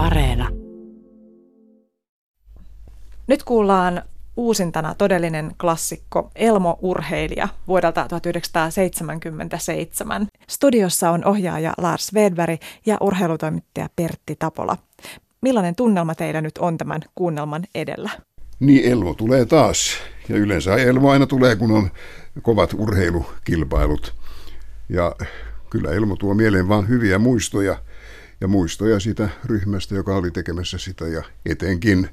Areena. Nyt kuullaan uusintana todellinen klassikko Elmo-urheilija vuodelta 1977. Studiossa on ohjaaja Lars Svedberg ja urheilutoimittaja Pertti Tapola. Millainen tunnelma teillä nyt on tämän kuunnelman edellä? Niin, Elmo tulee taas. Ja yleensä Elmo aina tulee, kun on kovat urheilukilpailut. Ja kyllä Elmo tuo mieleen vain hyviä muistoja ja muistoja sitä ryhmästä, joka oli tekemässä sitä ja etenkin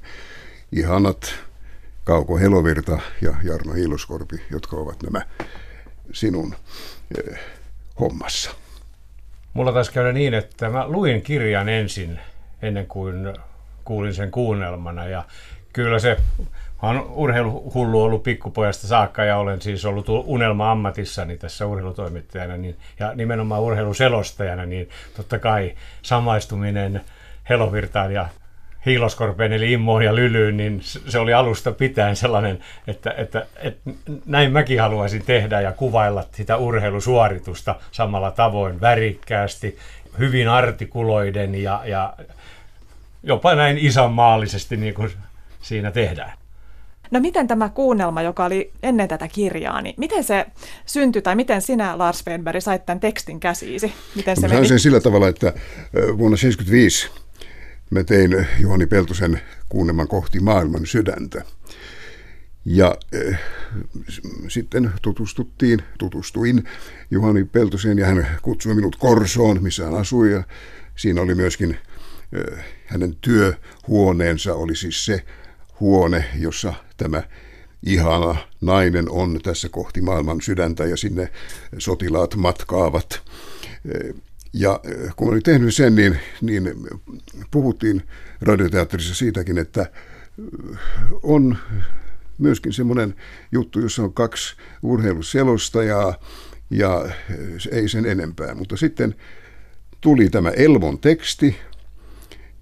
ihanat Kauko Helovirta ja Jarno Hiiloskorpi, jotka ovat nämä sinun eh, hommassa. Mulla taisi käydä niin, että mä luin kirjan ensin, ennen kuin kuulin sen kuunnelmana. Ja kyllä se olen urheiluhullu ollut pikkupojasta saakka ja olen siis ollut unelma-ammatissani tässä urheilutoimittajana niin, ja nimenomaan urheiluselostajana, niin totta kai samaistuminen Helovirtaan ja Hiiloskorpeen eli Immoon ja Lylyyn, niin se oli alusta pitäen sellainen, että, että, että näin mäkin haluaisin tehdä ja kuvailla sitä urheilusuoritusta samalla tavoin värikkäästi, hyvin artikuloiden ja, ja jopa näin isänmaallisesti niin kuin siinä tehdään. No miten tämä kuunnelma, joka oli ennen tätä kirjaa, niin miten se syntyi tai miten sinä, Lars Fedberg, sait tämän tekstin käsiisi? Miten se no, sen sillä tavalla, että vuonna 1975 mä tein Juhani Peltosen kuunnelman kohti maailman sydäntä. Ja äh, sitten tutustuttiin, tutustuin Juhani Peltoseen ja hän kutsui minut Korsoon, missä hän asui. Ja siinä oli myöskin äh, hänen työhuoneensa, oli siis se huone, jossa tämä ihana nainen on tässä kohti maailman sydäntä ja sinne sotilaat matkaavat. Ja kun olin tehnyt sen, niin, niin puhuttiin radioteatterissa siitäkin, että on myöskin semmoinen juttu, jossa on kaksi urheiluselostajaa ja ei sen enempää. Mutta sitten tuli tämä Elmon teksti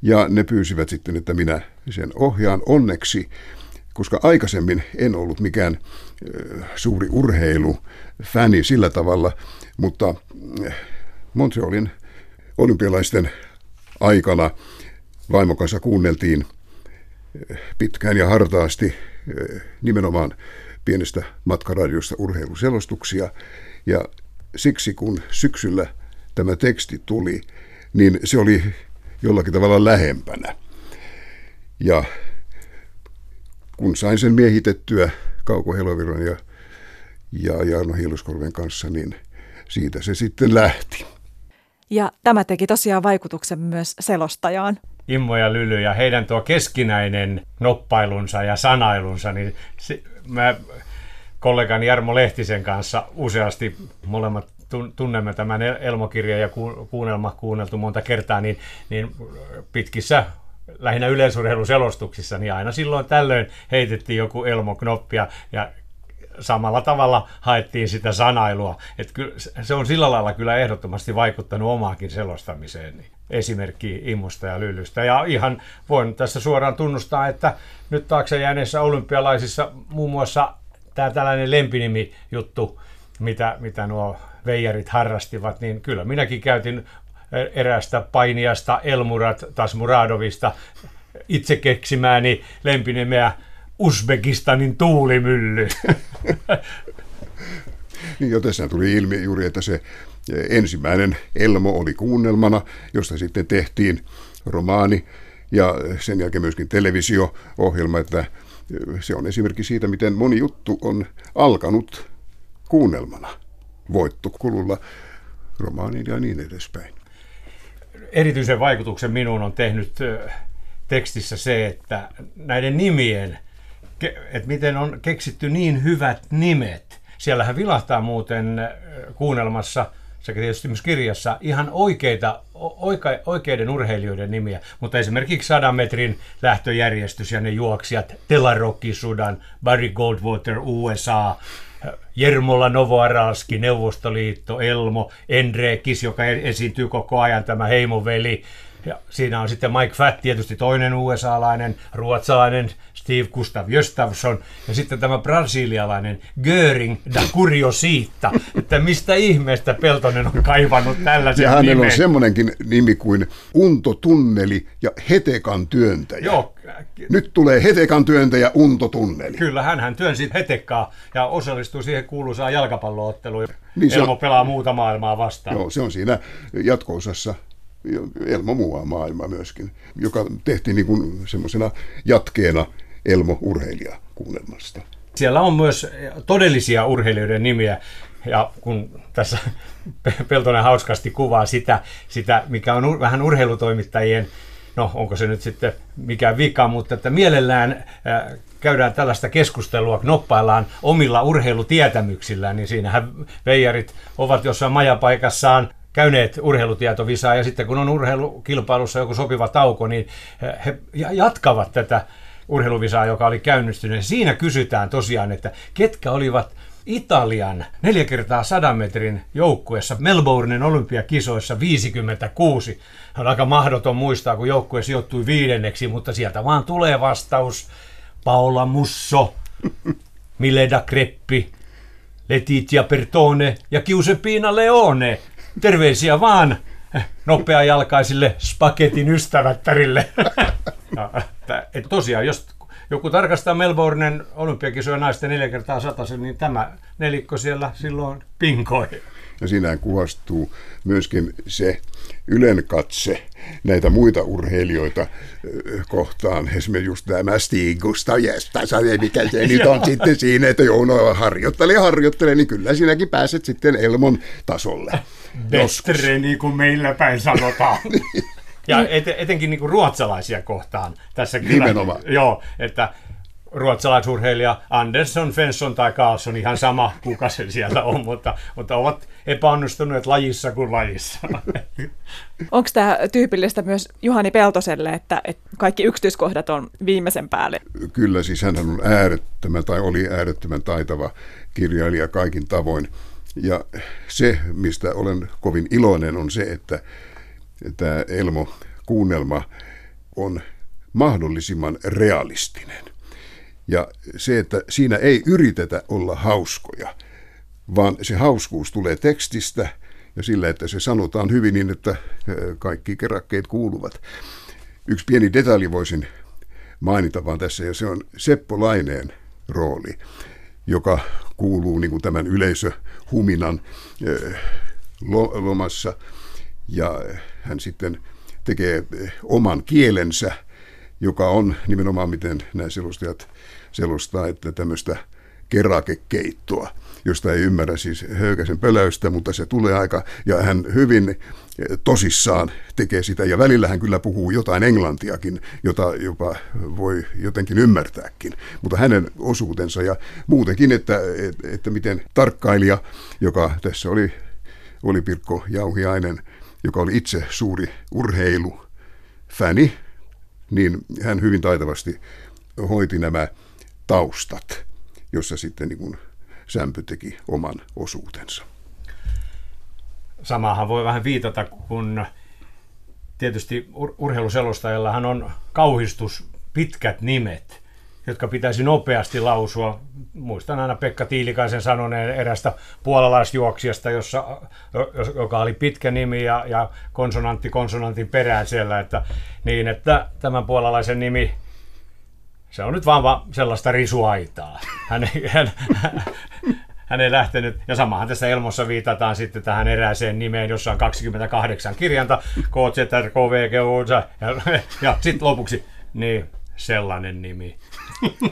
ja ne pyysivät sitten, että minä sen ohjaan onneksi, koska aikaisemmin en ollut mikään suuri urheilufäni sillä tavalla, mutta Montrealin olympialaisten aikana vaimon kanssa kuunneltiin pitkään ja hartaasti nimenomaan pienestä matkaradiosta urheiluselostuksia. Ja siksi kun syksyllä tämä teksti tuli, niin se oli jollakin tavalla lähempänä. Ja kun sain sen miehitettyä Kauko Heloviron ja, ja Jarno Hiiluskorven kanssa, niin siitä se sitten lähti. Ja tämä teki tosiaan vaikutuksen myös selostajaan. Immo ja Lyly ja heidän tuo keskinäinen noppailunsa ja sanailunsa, niin se, mä kollegani Jarmo Lehtisen kanssa useasti molemmat tunnemme tämän Elmokirjan ja kuunnelma kuunneltu monta kertaa, niin, niin pitkissä lähinnä yleisurheiluselostuksissa, niin aina silloin tällöin heitettiin joku Elmo-knoppi ja, samalla tavalla haettiin sitä sanailua. Että kyllä, se on sillä lailla kyllä ehdottomasti vaikuttanut omaakin selostamiseen. Niin esimerkki Immusta ja Lyllystä. Ja ihan voin tässä suoraan tunnustaa, että nyt taakse jääneissä olympialaisissa muun muassa tämä tällainen lempinimi-juttu, mitä, mitä nuo veijarit harrastivat, niin kyllä minäkin käytin eräästä painiasta Elmurat Tasmuradovista itse keksimääni lempinimeä Uzbekistanin tuulimylly. niin jo tässä tuli ilmi juuri, että se ensimmäinen Elmo oli kuunnelmana, josta sitten tehtiin romaani ja sen jälkeen myöskin televisio-ohjelma, että se on esimerkki siitä, miten moni juttu on alkanut kuunnelmana voittokululla romaaniin ja niin edespäin. Erityisen vaikutuksen minuun on tehnyt tekstissä se, että näiden nimien, että miten on keksitty niin hyvät nimet. Siellähän vilahtaa muuten kuunnelmassa sekä tietysti myös kirjassa ihan oikeita, oika, oikeiden urheilijoiden nimiä, mutta esimerkiksi 100 metrin lähtöjärjestys ja ne juoksijat, Telarokki Sudan, Barry Goldwater USA, Jermola Novoaralski, Neuvostoliitto, Elmo, Enrekis, joka e- esiintyy koko ajan, tämä heimoveli. Ja siinä on sitten Mike Fatt, tietysti toinen USA-lainen, ruotsalainen Steve Gustav Jöstavsson ja sitten tämä brasilialainen Göring da Curiosita, että mistä ihmeestä Peltonen on kaivannut tällaisen Ja hänellä nimen. on semmoinenkin nimi kuin Unto Tunneli ja Hetekan työntäjä. Joo, Nyt tulee Hetekan työntäjä Unto Tunneli. Kyllä, hän työnsi hetekkaa ja osallistui siihen kuuluisaan jalkapallootteluun. Niin se on- Elmo pelaa muuta maailmaa vastaan. Joo, se on siinä jatko-osassa Elmo Mua maailma myöskin, joka tehtiin niin kuin semmoisena jatkeena Elmo urheilija kuunnelmasta. Siellä on myös todellisia urheilijoiden nimiä, ja kun tässä Peltonen hauskasti kuvaa sitä, sitä mikä on ur- vähän urheilutoimittajien, no onko se nyt sitten mikä vika, mutta että mielellään äh, käydään tällaista keskustelua, knoppaillaan omilla urheilutietämyksillään, niin siinähän veijarit ovat jossain majapaikassaan käyneet urheilutietovisaa ja sitten kun on urheilukilpailussa joku sopiva tauko, niin äh, he ja- jatkavat tätä urheiluvisaa, joka oli käynnistynyt. Siinä kysytään tosiaan, että ketkä olivat Italian 4 kertaa 100 metrin joukkueessa Melbournen olympiakisoissa 56. On aika mahdoton muistaa, kun joukkue sijoittui viidenneksi, mutta sieltä vaan tulee vastaus. Paola Musso, Mileda Kreppi, Letizia Pertone ja Giuseppina Leone. Terveisiä vaan nopeajalkaisille spagetin ystävättärille. Ja, että- et tosiaan, jos joku tarkastaa Melbournen olympiakisoja naisten neljä kertaa sataisen, niin tämä nelikko siellä silloin pinkoi. Ja siinähän kuvastuu myöskin se Ylen katse näitä muita urheilijoita kohtaan. Esimerkiksi just tämä Stig Gustav Gestason, mikä se nyt on sitten siinä, että joo, no harjoittele, harjoittele, niin kyllä sinäkin pääset sitten Elmon tasolle. Bettre, niin kuin meillä päin sanotaan. Ja et, etenkin niin kuin ruotsalaisia kohtaan tässä kyllä. Nimenomaan. Joo, että ruotsalaisurheilija Andersson, Svensson tai Karlsson, ihan sama kuka se siellä on, mutta, mutta ovat epäonnistuneet lajissa kuin lajissa. Onko tämä tyypillistä myös Juhani Peltoselle, että, että kaikki yksityiskohdat on viimeisen päälle? Kyllä, siis hän on äärettömän tai oli äärettömän taitava kirjailija kaikin tavoin. Ja se, mistä olen kovin iloinen, on se, että tämä Elmo-kuunnelma on mahdollisimman realistinen. Ja se, että siinä ei yritetä olla hauskoja, vaan se hauskuus tulee tekstistä ja sillä, että se sanotaan hyvin niin, että kaikki kerakkeet kuuluvat. Yksi pieni detalji voisin mainita vaan tässä, ja se on Seppo Laineen rooli, joka kuuluu niin kuin tämän yleisöhuminan lomassa, ja hän sitten tekee ö, oman kielensä, joka on nimenomaan, miten nämä selostajat selostaa, että tämmöistä kerakekeittoa, josta ei ymmärrä siis höykäsen pöläystä, mutta se tulee aika, ja hän hyvin eh, tosissaan tekee sitä, ja välillä hän kyllä puhuu jotain englantiakin, jota jopa voi jotenkin ymmärtääkin, mutta hänen osuutensa ja muutenkin, että, että miten tarkkailija, joka tässä oli, oli Pirkko Jauhiainen, joka oli itse suuri urheilufäni, niin hän hyvin taitavasti hoiti nämä taustat, jossa sitten niin kuin Sämpy teki oman osuutensa. Samahan voi vähän viitata, kun tietysti ur- urheiluselostajallahan on kauhistus pitkät nimet, jotka pitäisi nopeasti lausua. Muistan aina Pekka Tiilikaisen sanoneen erästä puolalaisjuoksijasta, jossa, joka oli pitkä nimi ja, ja konsonantti konsonantin perään siellä, että, niin että tämän puolalaisen nimi se on nyt vaan, vaan sellaista risuaitaa. Hän ei, hän, hän ei lähtenyt, ja samahan tässä Elmossa viitataan sitten tähän erääseen nimeen, jossa on 28 kirjanta, K, Z, K, V, G, U, Z, ja, ja sitten lopuksi, niin sellainen nimi.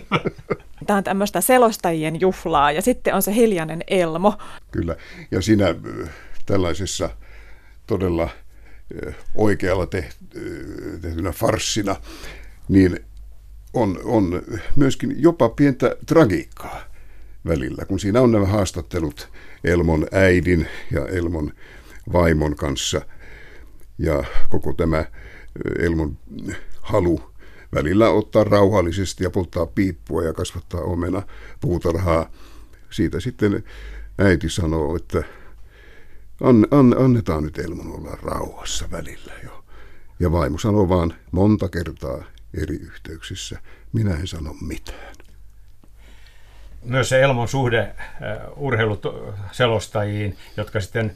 Tämä on tämmöistä selostajien juhlaa ja sitten on se hiljainen Elmo. Kyllä, ja siinä äh, tällaisessa todella äh, oikealla äh, tehtynä farssina, niin on, on myöskin jopa pientä tragiikkaa välillä, kun siinä on nämä haastattelut Elmon äidin ja Elmon vaimon kanssa ja koko tämä Elmon halu välillä ottaa rauhallisesti ja polttaa piippua ja kasvattaa omena puutarhaa siitä sitten äiti sanoo, että an, an, annetaan nyt Elmon olla rauhassa välillä jo. Ja vaimo sanoo vaan monta kertaa eri yhteyksissä, minä en sano mitään. Myös se Elmon suhde uh, urheiluselostajiin, jotka sitten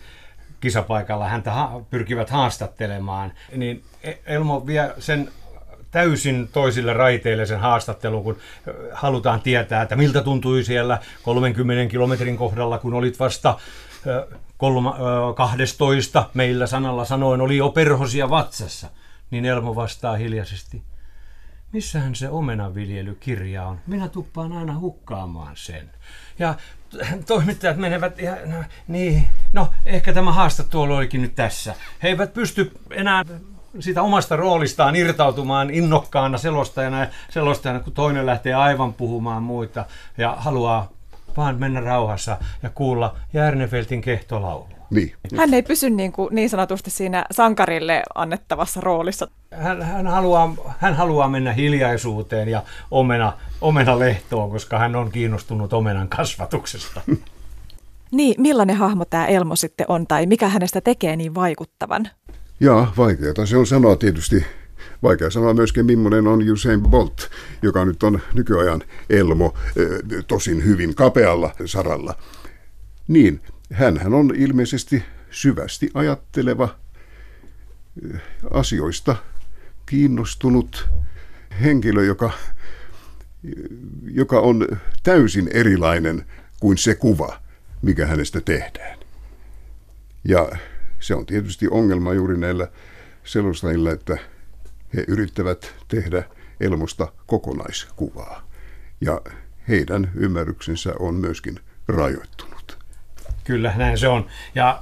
kisapaikalla häntä pyrkivät haastattelemaan, niin e-, Elmo vie sen täysin toisille raiteille sen haastattelun, kun halutaan tietää, että miltä tuntui siellä 30 kilometrin kohdalla, kun olit vasta kolma, 12, meillä sanalla sanoen oli jo perhosia vatsassa, niin Elmo vastaa hiljaisesti, missähän se omenanviljelykirja on? Minä tuppaan aina hukkaamaan sen. Ja toimittajat menevät, ja, no, niin, no ehkä tämä haastattelu olikin nyt tässä. He eivät pysty enää siitä omasta roolistaan irtautumaan innokkaana selostajana ja selostajana, kun toinen lähtee aivan puhumaan muita ja haluaa vaan mennä rauhassa ja kuulla Järnefeltin kehtolaulua. Niin. Hän ei pysy niin, kuin, niin sanotusti siinä sankarille annettavassa roolissa. Hän, hän, haluaa, hän haluaa mennä hiljaisuuteen ja omena, omena lehtoon, koska hän on kiinnostunut omenan kasvatuksesta. Niin, millainen hahmo tämä Elmo sitten on tai mikä hänestä tekee niin vaikuttavan? Jaa, vaikeaa se on sanoa tietysti. Vaikea sanoa myöskin, millainen on Usain Bolt, joka nyt on nykyajan Elmo, tosin hyvin kapealla saralla. Niin, hän on ilmeisesti syvästi ajatteleva, asioista kiinnostunut henkilö, joka, joka on täysin erilainen kuin se kuva, mikä hänestä tehdään. Ja se on tietysti ongelma juuri näillä selostajilla, että he yrittävät tehdä Elmosta kokonaiskuvaa. Ja heidän ymmärryksensä on myöskin rajoittunut. Kyllä, näin se on. Ja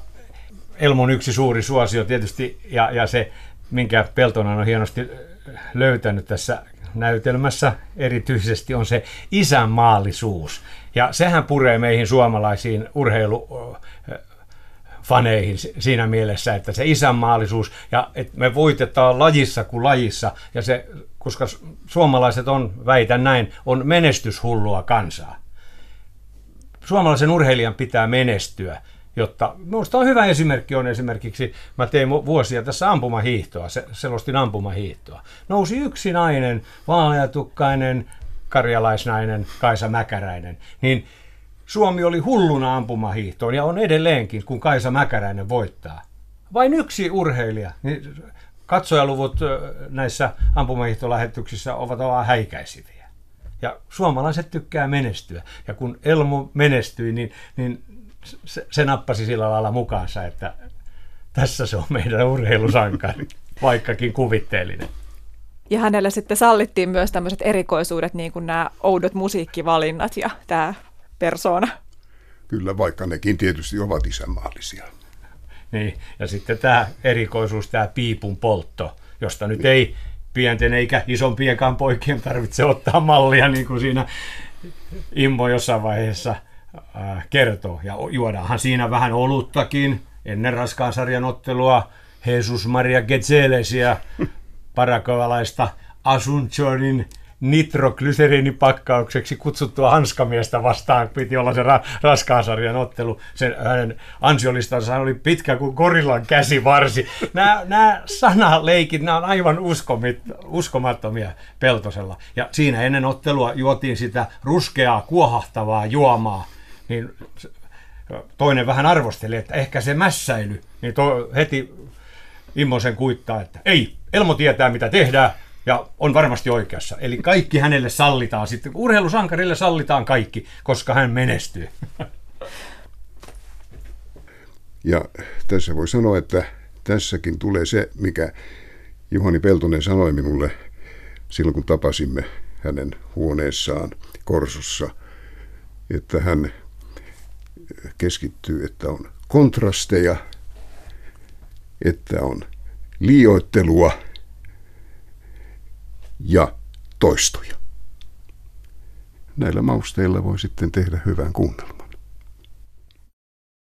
Elmon yksi suuri suosio tietysti, ja, ja se, minkä Peltonen on hienosti löytänyt tässä näytelmässä erityisesti, on se isänmaallisuus. Ja sehän puree meihin suomalaisiin urheilu faneihin siinä mielessä, että se isänmaallisuus ja että me voitetaan lajissa kuin lajissa ja se, koska suomalaiset on, väitän näin, on menestyshullua kansaa. Suomalaisen urheilijan pitää menestyä, jotta minusta on hyvä esimerkki on esimerkiksi, mä tein vuosia tässä ampumahiihtoa, se, selostin ampumahiihtoa. Nousi yksi nainen, vaaleatukkainen, karjalaisnainen, Kaisa Mäkäräinen, niin Suomi oli hulluna ampumahiihtoon ja on edelleenkin, kun Kaisa Mäkäräinen voittaa. Vain yksi urheilija, niin katsojaluvut näissä ampumahiihtolähetyksissä ovat aivan häikäisiviä. Ja suomalaiset tykkää menestyä. Ja kun Elmo menestyi, niin, niin se, se nappasi sillä lailla mukaansa, että tässä se on meidän urheilusankari, vaikkakin kuvitteellinen. Ja hänelle sitten sallittiin myös tämmöiset erikoisuudet, niin kuin nämä oudot musiikkivalinnat ja tämä persoona. Kyllä, vaikka nekin tietysti ovat isänmaallisia. Niin, ja sitten tämä erikoisuus, tämä piipun poltto, josta nyt ei pienten eikä isompienkaan poikien tarvitse ottaa mallia, niin kuin siinä Immo jossain vaiheessa äh, kertoo. Ja juodaanhan siinä vähän oluttakin ennen raskaan sarjan ottelua Jesus Maria Getzelesia, parakovalaista Asuncionin nitroglyseriinipakkaukseksi kutsuttua hanskamiestä vastaan. Piti olla se ra- raskaan sarjan ottelu. Sen, hänen ansiolistansa oli pitkä kuin gorillan käsivarsi. Nämä, nämä sanaleikit, nämä on aivan uskomit, uskomattomia Peltosella. Ja siinä ennen ottelua juotiin sitä ruskeaa, kuohahtavaa juomaa. Niin toinen vähän arvosteli, että ehkä se mässäily. Niin to, heti Immosen kuittaa, että ei, Elmo tietää mitä tehdään, ja on varmasti oikeassa. Eli kaikki hänelle sallitaan sitten. Urheilusankarille sallitaan kaikki, koska hän menestyy. Ja tässä voi sanoa, että tässäkin tulee se, mikä Juhani Peltonen sanoi minulle silloin, kun tapasimme hänen huoneessaan Korsossa, että hän keskittyy, että on kontrasteja, että on liioittelua – ja toistoja. Näillä mausteilla voi sitten tehdä hyvän kuunnelun.